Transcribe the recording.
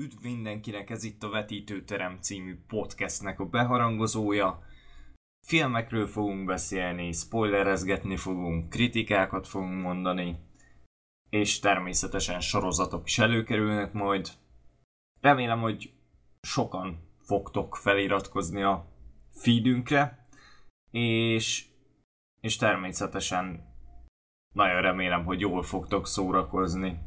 Üdv mindenkinek, ez itt a Vetítőterem című podcastnek a beharangozója. Filmekről fogunk beszélni, spoilerezgetni fogunk, kritikákat fogunk mondani, és természetesen sorozatok is előkerülnek majd. Remélem, hogy sokan fogtok feliratkozni a feedünkre, és, és természetesen nagyon remélem, hogy jól fogtok szórakozni.